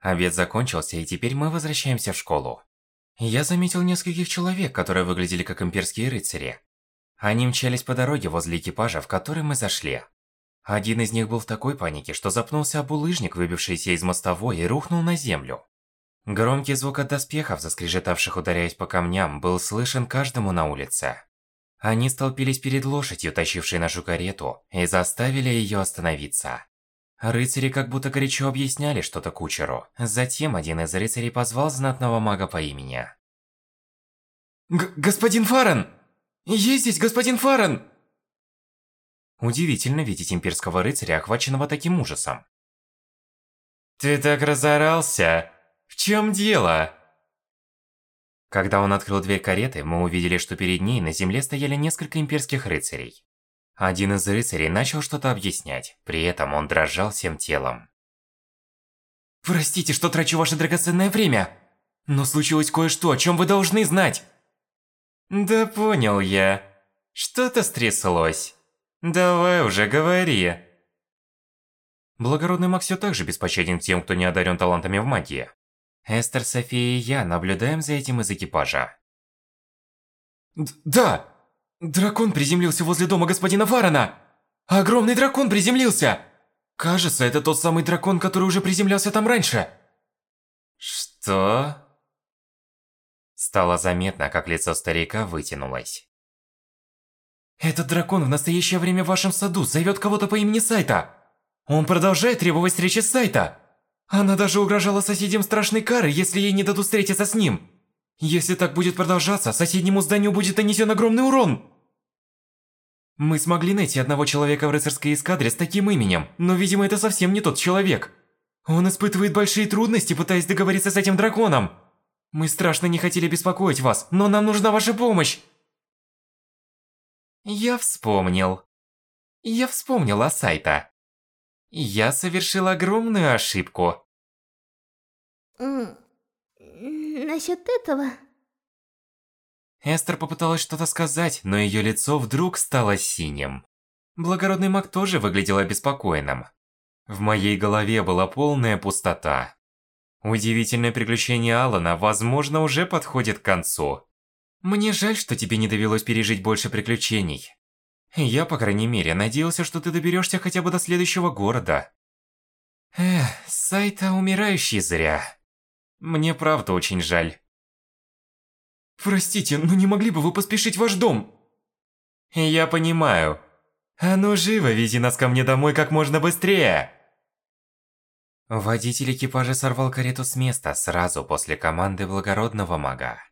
Обед закончился, и теперь мы возвращаемся в школу. Я заметил нескольких человек, которые выглядели как имперские рыцари. Они мчались по дороге возле экипажа, в который мы зашли. Один из них был в такой панике, что запнулся об улыжник, выбившийся из мостовой, и рухнул на землю. Громкий звук от доспехов, заскрежетавших ударяясь по камням, был слышен каждому на улице. Они столпились перед лошадью, тащившей нашу карету, и заставили ее остановиться. Рыцари как будто горячо объясняли что-то кучеру. Затем один из рыцарей позвал знатного мага по имени. «Господин Фарен! Есть здесь господин Фарен!» Удивительно видеть имперского рыцаря, охваченного таким ужасом. «Ты так разорался! В чем дело?» Когда он открыл дверь кареты, мы увидели, что перед ней на земле стояли несколько имперских рыцарей. Один из рыцарей начал что-то объяснять, при этом он дрожал всем телом. «Простите, что трачу ваше драгоценное время, но случилось кое-что, о чем вы должны знать!» «Да понял я. Что-то стряслось. Давай уже говори». Благородный маг все так же беспощаден тем, кто не одарен талантами в магии. Эстер, София и я наблюдаем за этим из экипажа. Д да! Дракон приземлился возле дома господина Фарана! Огромный дракон приземлился! Кажется, это тот самый дракон, который уже приземлялся там раньше. Что? Стало заметно, как лицо старика вытянулось. Этот дракон в настоящее время в вашем саду зовет кого-то по имени Сайта. Он продолжает требовать встречи с Сайта. Она даже угрожала соседям страшной кары, если ей не дадут встретиться с ним. Если так будет продолжаться, соседнему зданию будет нанесен огромный урон. Мы смогли найти одного человека в рыцарской эскадре с таким именем, но, видимо, это совсем не тот человек. Он испытывает большие трудности, пытаясь договориться с этим драконом. Мы страшно не хотели беспокоить вас, но нам нужна ваша помощь. Я вспомнил. Я вспомнил о Сайта. Я совершил огромную ошибку. насчет этого... Эстер попыталась что-то сказать, но ее лицо вдруг стало синим. Благородный маг тоже выглядел обеспокоенным. В моей голове была полная пустота. Удивительное приключение Алана, возможно, уже подходит к концу. Мне жаль, что тебе не довелось пережить больше приключений. Я, по крайней мере, надеялся, что ты доберешься хотя бы до следующего города. Эх, Сайта умирающий зря. Мне правда очень жаль. Простите, но не могли бы вы поспешить в ваш дом? Я понимаю. А ну живо, вези нас ко мне домой как можно быстрее. Водитель экипажа сорвал карету с места сразу после команды благородного мага.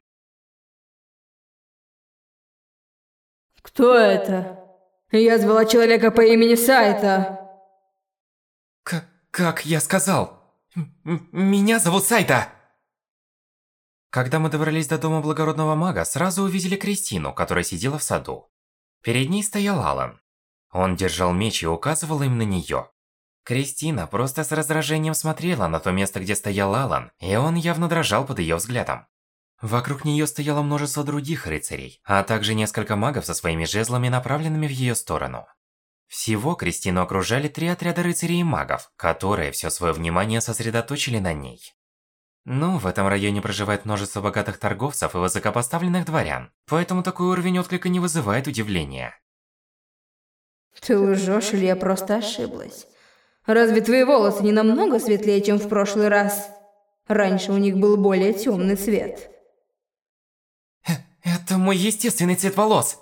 Кто это? Я звала человека по имени Сайта. К как я сказал? М меня зовут Сайта. Когда мы добрались до дома благородного мага, сразу увидели Кристину, которая сидела в саду. Перед ней стоял Алан. Он держал меч и указывал им на нее. Кристина просто с раздражением смотрела на то место, где стоял Алан, и он явно дрожал под ее взглядом. Вокруг нее стояло множество других рыцарей, а также несколько магов со своими жезлами, направленными в ее сторону. Всего Кристину окружали три отряда рыцарей и магов, которые все свое внимание сосредоточили на ней. Ну, в этом районе проживает множество богатых торговцев и высокопоставленных дворян, поэтому такой уровень отклика не вызывает удивления. Ты лжешь или я просто ошиблась? Разве твои волосы не намного светлее, чем в прошлый раз? Раньше у них был более темный цвет. Э, это мой естественный цвет волос.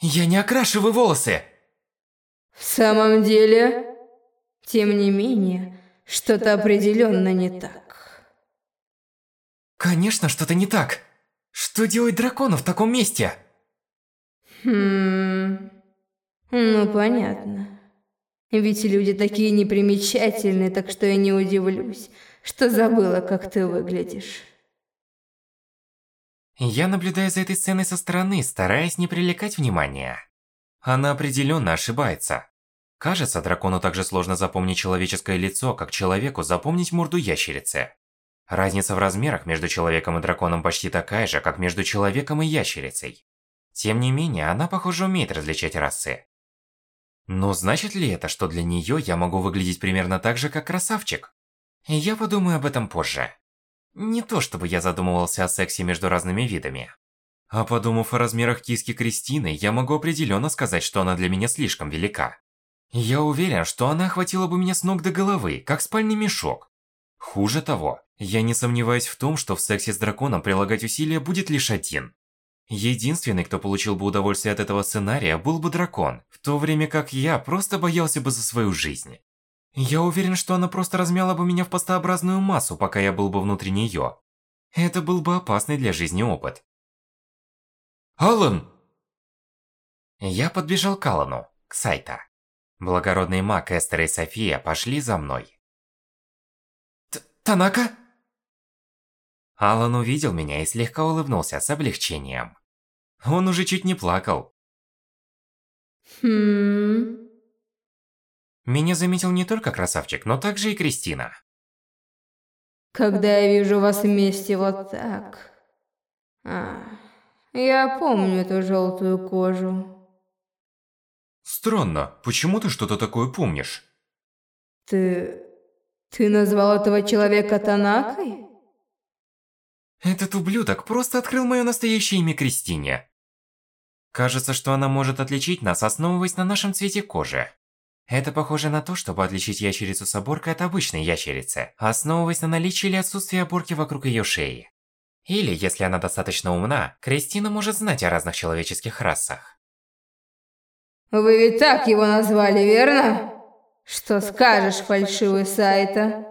Я не окрашиваю волосы. В самом деле, тем не менее, что-то определенно не так. Конечно, что-то не так. Что делает дракон в таком месте? Хм... Ну, понятно. Ведь люди такие непримечательные, так что я не удивлюсь, что забыла, как ты выглядишь. Я наблюдаю за этой сценой со стороны, стараясь не привлекать внимания. Она определенно ошибается. Кажется, дракону так же сложно запомнить человеческое лицо, как человеку запомнить морду ящерицы. Разница в размерах между человеком и драконом почти такая же, как между человеком и ящерицей. Тем не менее, она, похоже, умеет различать расы. Но значит ли это, что для нее я могу выглядеть примерно так же, как красавчик? Я подумаю об этом позже. Не то чтобы я задумывался о сексе между разными видами. А подумав о размерах киски Кристины, я могу определенно сказать, что она для меня слишком велика. Я уверен, что она охватила бы меня с ног до головы, как спальный мешок. Хуже того, я не сомневаюсь в том, что в сексе с драконом прилагать усилия будет лишь один. Единственный, кто получил бы удовольствие от этого сценария, был бы дракон, в то время как я просто боялся бы за свою жизнь. Я уверен, что она просто размяла бы меня в пастообразную массу, пока я был бы внутри нее. Это был бы опасный для жизни опыт. Алан! Я подбежал к Алану, к Сайта. Благородный маг Эстер и София пошли за мной. Танака? Алан увидел меня и слегка улыбнулся с облегчением. Он уже чуть не плакал. Хм... Меня заметил не только красавчик, но также и Кристина. Когда я вижу вас вместе вот так... А, я помню эту желтую кожу. Странно, почему ты что-то такое помнишь? Ты... Ты назвал этого человека Танакой? Этот ублюдок просто открыл мое настоящее имя Кристине. Кажется, что она может отличить нас, основываясь на нашем цвете кожи. Это похоже на то, чтобы отличить ящерицу с оборкой от обычной ящерицы, основываясь на наличии или отсутствии оборки вокруг ее шеи. Или, если она достаточно умна, Кристина может знать о разных человеческих расах. Вы ведь так его назвали, верно? Что скажешь, фальшивый Сайта?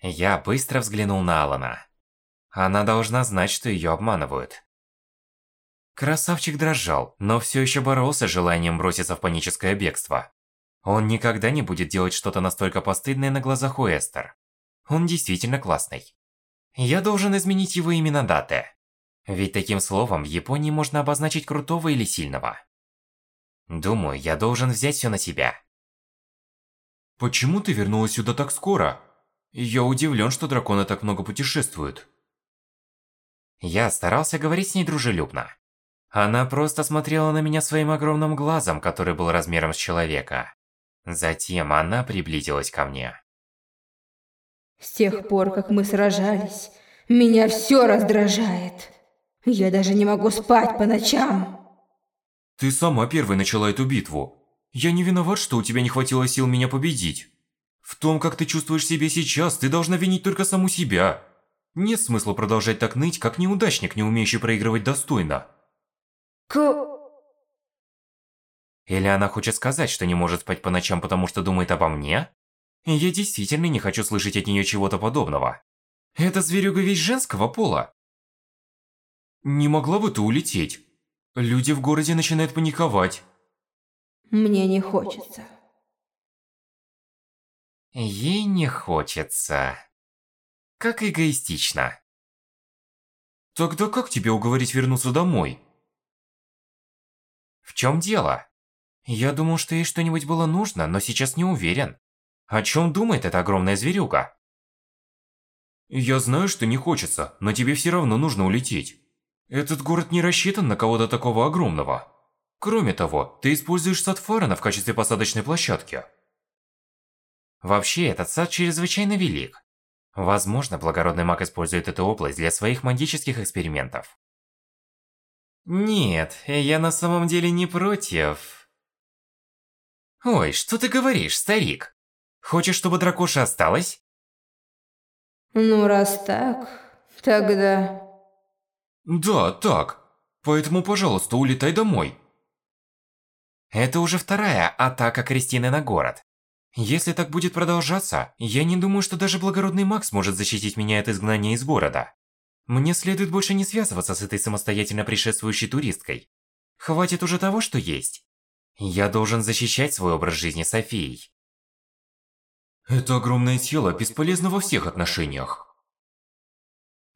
Я быстро взглянул на Алана. Она должна знать, что ее обманывают. Красавчик дрожал, но все еще боролся с желанием броситься в паническое бегство. Он никогда не будет делать что-то настолько постыдное на глазах у Эстер. Он действительно классный. Я должен изменить его имя на Дате. Ведь таким словом в Японии можно обозначить крутого или сильного. Думаю, я должен взять все на себя. Почему ты вернулась сюда так скоро? Я удивлен, что драконы так много путешествуют. Я старался говорить с ней дружелюбно. Она просто смотрела на меня своим огромным глазом, который был размером с человека. Затем она приблизилась ко мне. С тех пор, как мы сражались, меня все раздражает. Я даже не могу спать по ночам. Ты сама первой начала эту битву. Я не виноват, что у тебя не хватило сил меня победить. В том, как ты чувствуешь себя сейчас, ты должна винить только саму себя. Нет смысла продолжать так ныть, как неудачник, не умеющий проигрывать достойно. К... Или она хочет сказать, что не может спать по ночам, потому что думает обо мне? Я действительно не хочу слышать от нее чего-то подобного. Это зверюга весь женского пола. Не могла бы ты улететь? Люди в городе начинают паниковать. Мне не хочется. Ей не хочется. Как эгоистично. Тогда как тебе уговорить вернуться домой? В чем дело? Я думал, что ей что-нибудь было нужно, но сейчас не уверен. О чем думает эта огромная зверюга? Я знаю, что не хочется, но тебе все равно нужно улететь. Этот город не рассчитан на кого-то такого огромного. Кроме того, ты используешь сад Фарена в качестве посадочной площадки. Вообще, этот сад чрезвычайно велик. Возможно, благородный маг использует эту область для своих магических экспериментов. Нет, я на самом деле не против. Ой, что ты говоришь, старик? Хочешь, чтобы дракоша осталась? Ну, раз так, тогда... Да, так. Поэтому, пожалуйста, улетай домой. Это уже вторая атака Кристины на город. Если так будет продолжаться, я не думаю, что даже благородный маг сможет защитить меня от изгнания из города. Мне следует больше не связываться с этой самостоятельно пришествующей туристкой. Хватит уже того, что есть. Я должен защищать свой образ жизни Софией. Это огромное тело бесполезно во всех отношениях.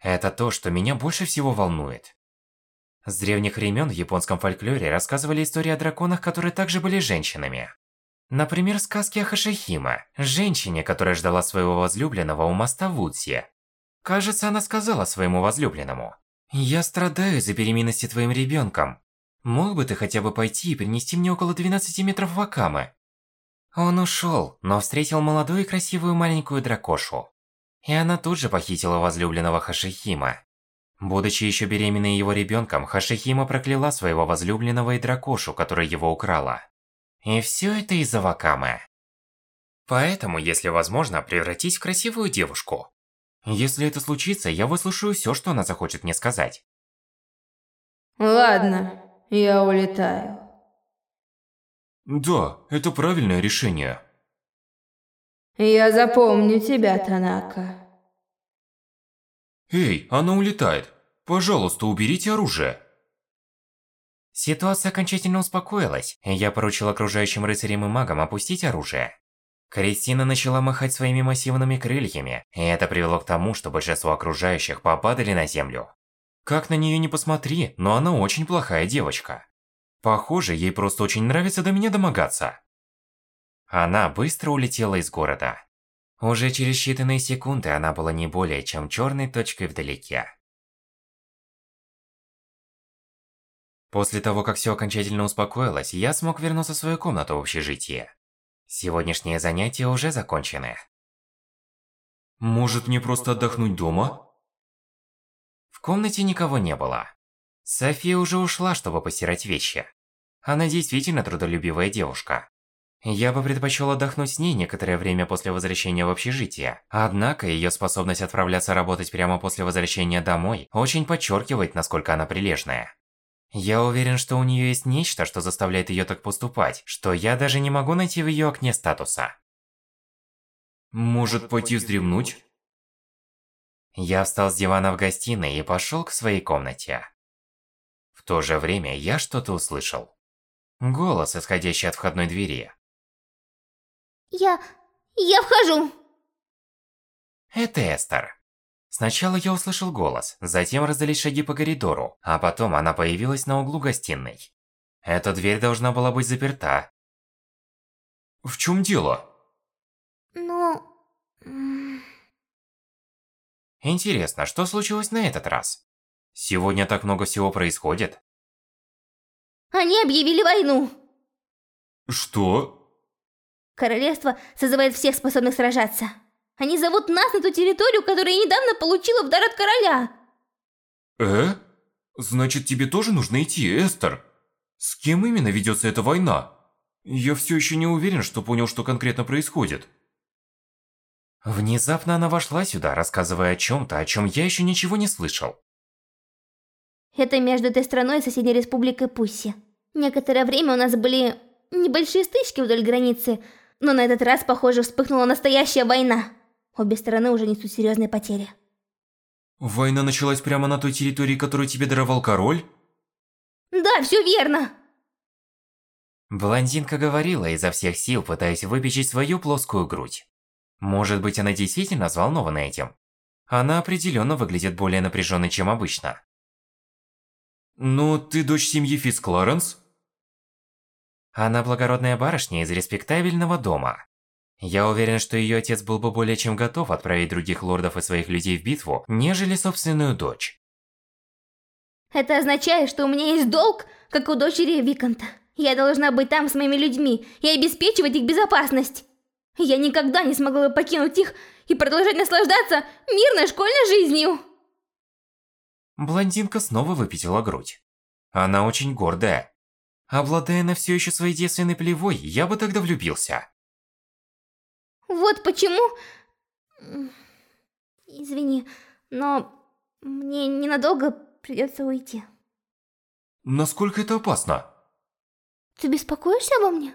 Это то, что меня больше всего волнует. С древних времен в японском фольклоре рассказывали истории о драконах, которые также были женщинами. Например, сказки о Хашихима, женщине, которая ждала своего возлюбленного у моста Вудси. Кажется, она сказала своему возлюбленному, «Я страдаю из-за беременности твоим ребенком. Мог бы ты хотя бы пойти и принести мне около 12 метров вакамы?» Он ушел, но встретил молодую и красивую маленькую дракошу. И она тут же похитила возлюбленного Хашихима. Будучи еще беременной его ребенком, Хашихима прокляла своего возлюбленного и дракошу, которая его украла. И все это из-за Вакамы. Поэтому, если возможно, превратись в красивую девушку. Если это случится, я выслушаю все, что она захочет мне сказать. Ладно, я улетаю. Да, это правильное решение. Я запомню тебя, Танака. Эй, она улетает. Пожалуйста, уберите оружие. Ситуация окончательно успокоилась, и я поручил окружающим рыцарям и магам опустить оружие. Кристина начала махать своими массивными крыльями, и это привело к тому, что большинство окружающих попадали на землю. Как на нее не посмотри, но она очень плохая девочка. Похоже, ей просто очень нравится до меня домогаться. Она быстро улетела из города. Уже через считанные секунды она была не более чем черной точкой вдалеке. После того, как все окончательно успокоилось, я смог вернуться в свою комнату в общежитии. Сегодняшние занятия уже закончены. Может мне просто отдохнуть дома? В комнате никого не было. София уже ушла, чтобы постирать вещи. Она действительно трудолюбивая девушка. Я бы предпочел отдохнуть с ней некоторое время после возвращения в общежитие. Однако, ее способность отправляться работать прямо после возвращения домой очень подчеркивает, насколько она прилежная. Я уверен, что у нее есть нечто, что заставляет ее так поступать, что я даже не могу найти в ее окне статуса. Может пойти вздремнуть? Я встал с дивана в гостиной и пошел к своей комнате. В то же время я что-то услышал. Голос, исходящий от входной двери. Я... я вхожу. Это Эстер. Сначала я услышал голос, затем раздались шаги по коридору, а потом она появилась на углу гостиной. Эта дверь должна была быть заперта. В чем дело? Ну... Интересно, что случилось на этот раз? Сегодня так много всего происходит. Они объявили войну. Что? Королевство созывает всех способных сражаться. Они зовут нас на ту территорию, которую я недавно получила в дар от короля. Э? Значит, тебе тоже нужно идти, Эстер? С кем именно ведется эта война? Я все еще не уверен, что понял, что конкретно происходит. Внезапно она вошла сюда, рассказывая о чем-то, о чем я еще ничего не слышал. Это между этой страной и соседней республикой Пусси. Некоторое время у нас были небольшие стычки вдоль границы, но на этот раз, похоже, вспыхнула настоящая война. Обе стороны уже несут серьезные потери. Война началась прямо на той территории, которую тебе даровал король? Да, все верно. Блондинка говорила изо всех сил, пытаясь выпечить свою плоскую грудь. Может быть, она действительно взволнована этим. Она определенно выглядит более напряженной, чем обычно. Ну, ты дочь семьи Фитц Кларенс? Она благородная барышня из респектабельного дома. Я уверен, что ее отец был бы более чем готов отправить других лордов и своих людей в битву, нежели собственную дочь. Это означает, что у меня есть долг, как у дочери Виконта. Я должна быть там с моими людьми и обеспечивать их безопасность. Я никогда не смогла бы покинуть их и продолжать наслаждаться мирной школьной жизнью. Блондинка снова выпятила грудь. Она очень гордая. Обладая на все еще своей девственной плевой, я бы тогда влюбился. Вот почему... Извини, но мне ненадолго придется уйти. Насколько это опасно? Ты беспокоишься обо мне?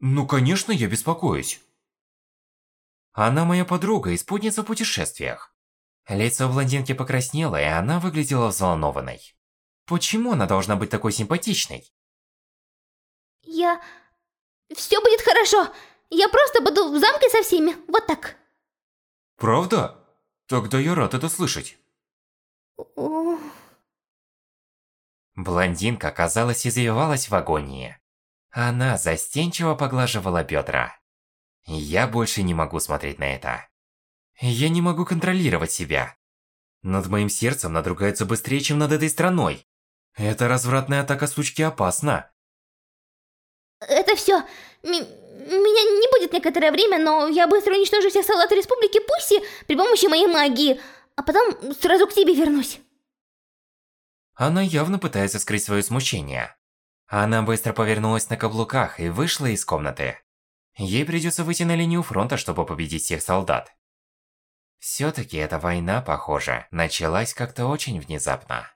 Ну, конечно, я беспокоюсь. Она моя подруга и спутница в путешествиях. Лицо блондинки покраснело, и она выглядела взволнованной. Почему она должна быть такой симпатичной? Я... Все будет хорошо. Я просто буду в замке со всеми. Вот так. Правда? Тогда я рад это слышать. О... Блондинка, казалось, извивалась в агонии. Она застенчиво поглаживала бедра. Я больше не могу смотреть на это. Я не могу контролировать себя. Над моим сердцем надругается быстрее, чем над этой страной. Эта развратная атака сучки опасна. Это все. Меня не будет некоторое время, но я быстро уничтожу всех солдат Республики Пусси при помощи моей магии, а потом сразу к тебе вернусь. Она явно пытается скрыть свое смущение. Она быстро повернулась на каблуках и вышла из комнаты. Ей придется выйти на линию фронта, чтобы победить всех солдат. Все-таки эта война, похоже, началась как-то очень внезапно.